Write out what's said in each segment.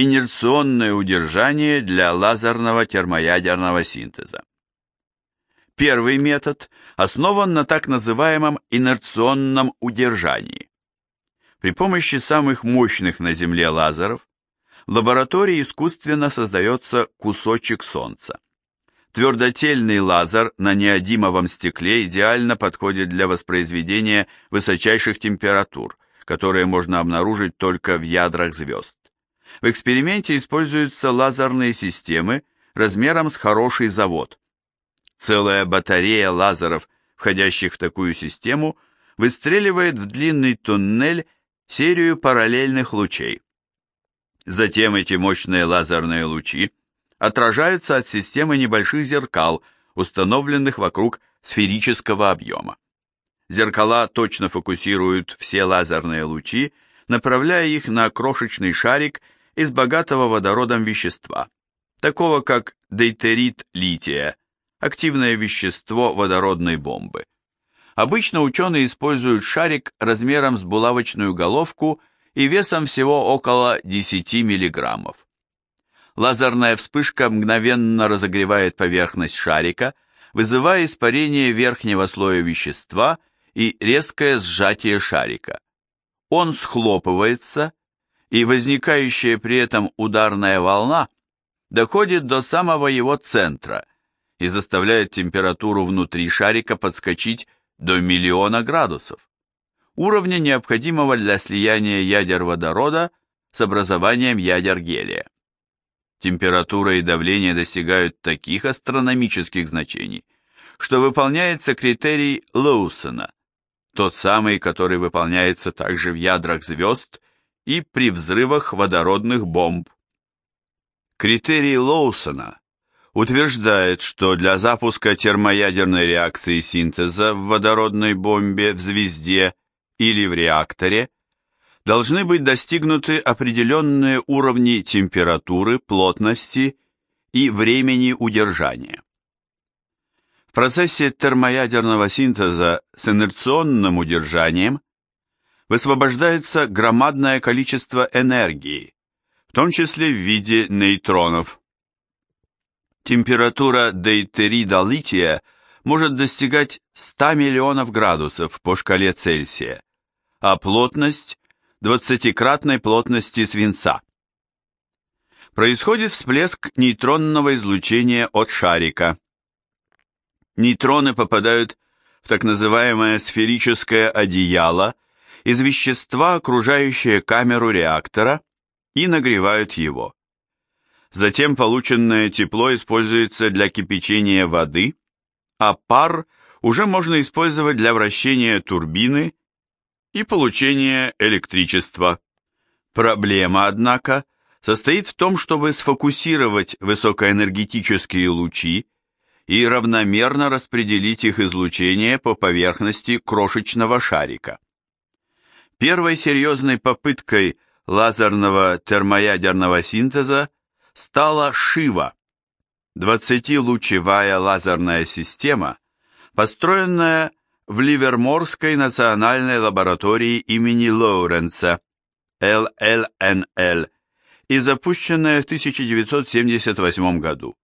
Инерционное удержание для лазерного термоядерного синтеза. Первый метод основан на так называемом инерционном удержании. При помощи самых мощных на Земле лазеров в лаборатории искусственно создается кусочек Солнца. Твердотельный лазер на неодимовом стекле идеально подходит для воспроизведения высочайших температур, которые можно обнаружить только в ядрах звезд. В эксперименте используются лазерные системы размером с хороший завод. Целая батарея лазеров, входящих в такую систему, выстреливает в длинный туннель серию параллельных лучей. Затем эти мощные лазерные лучи отражаются от системы небольших зеркал, установленных вокруг сферического объема. Зеркала точно фокусируют все лазерные лучи, направляя их на крошечный шарик из богатого водородом вещества, такого как дейтерит лития, активное вещество водородной бомбы. Обычно ученые используют шарик размером с булавочную головку и весом всего около 10 миллиграммов. Лазерная вспышка мгновенно разогревает поверхность шарика, вызывая испарение верхнего слоя вещества и резкое сжатие шарика. Он схлопывается, и возникающая при этом ударная волна доходит до самого его центра и заставляет температуру внутри шарика подскочить до миллиона градусов, уровня необходимого для слияния ядер водорода с образованием ядер гелия. Температура и давление достигают таких астрономических значений, что выполняется критерий Лоусона, тот самый, который выполняется также в ядрах звезд и при взрывах водородных бомб. Критерий Лоусона утверждает, что для запуска термоядерной реакции синтеза в водородной бомбе в звезде или в реакторе должны быть достигнуты определенные уровни температуры, плотности и времени удержания. В процессе термоядерного синтеза с инерционным удержанием высвобождается громадное количество энергии, в том числе в виде нейтронов. Температура дейтерида лития может достигать 100 миллионов градусов по шкале Цельсия, а плотность – 20-кратной плотности свинца. Происходит всплеск нейтронного излучения от шарика. Нейтроны попадают в так называемое сферическое одеяло – из вещества, окружающее камеру реактора, и нагревают его. Затем полученное тепло используется для кипячения воды, а пар уже можно использовать для вращения турбины и получения электричества. Проблема, однако, состоит в том, чтобы сфокусировать высокоэнергетические лучи и равномерно распределить их излучение по поверхности крошечного шарика. Первой серьезной попыткой лазерного термоядерного синтеза стала Шива, 20-лучевая лазерная система, построенная в Ливерморской национальной лаборатории имени Лоуренса, ЛЛНЛ, и запущенная в 1978 году.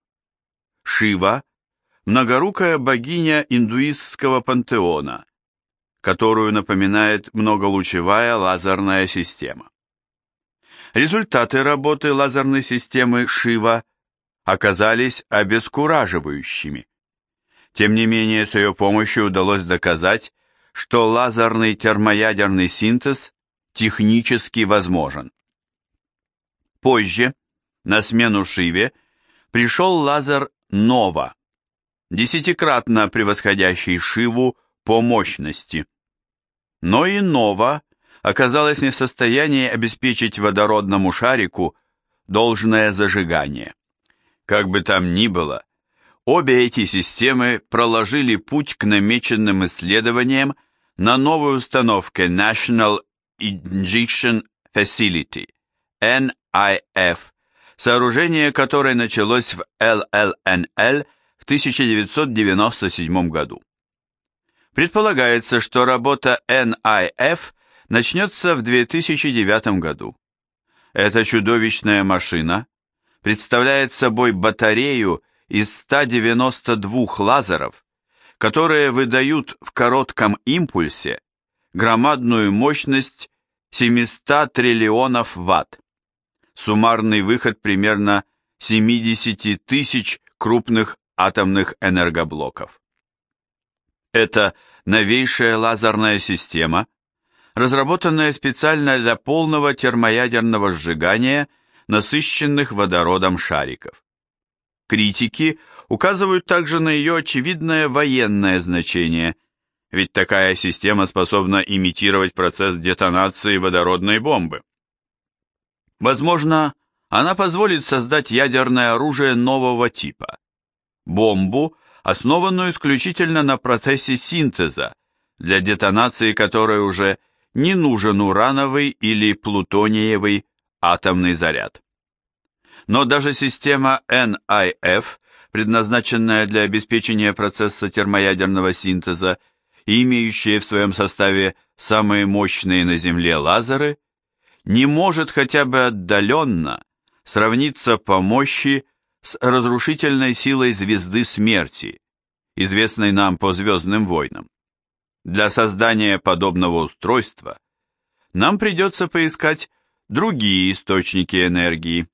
Шива – многорукая богиня индуистского пантеона, которую напоминает многолучевая лазерная система. Результаты работы лазерной системы Шива оказались обескураживающими. Тем не менее, с ее помощью удалось доказать, что лазерный термоядерный синтез технически возможен. Позже, на смену Шиве, пришел лазер Нова, десятикратно превосходящий Шиву по мощности но и Нова оказалась не в состоянии обеспечить водородному шарику должное зажигание. Как бы там ни было, обе эти системы проложили путь к намеченным исследованиям на новой установке National Injection Facility, NIF, сооружение которой началось в ЛЛНЛ в 1997 году. Предполагается, что работа NIF начнется в 2009 году. Эта чудовищная машина представляет собой батарею из 192 лазеров, которые выдают в коротком импульсе громадную мощность 700 триллионов ватт. Суммарный выход примерно 70 тысяч крупных атомных энергоблоков. Это новейшая лазерная система, разработанная специально для полного термоядерного сжигания насыщенных водородом шариков. Критики указывают также на ее очевидное военное значение, ведь такая система способна имитировать процесс детонации водородной бомбы. Возможно, она позволит создать ядерное оружие нового типа. Бомбу, основанную исключительно на процессе синтеза, для детонации которой уже не нужен урановый или плутониевый атомный заряд. Но даже система NIF, предназначенная для обеспечения процесса термоядерного синтеза и имеющая в своем составе самые мощные на Земле лазеры, не может хотя бы отдаленно сравниться по мощи с разрушительной силой звезды смерти, известной нам по «Звездным войнам». Для создания подобного устройства нам придется поискать другие источники энергии.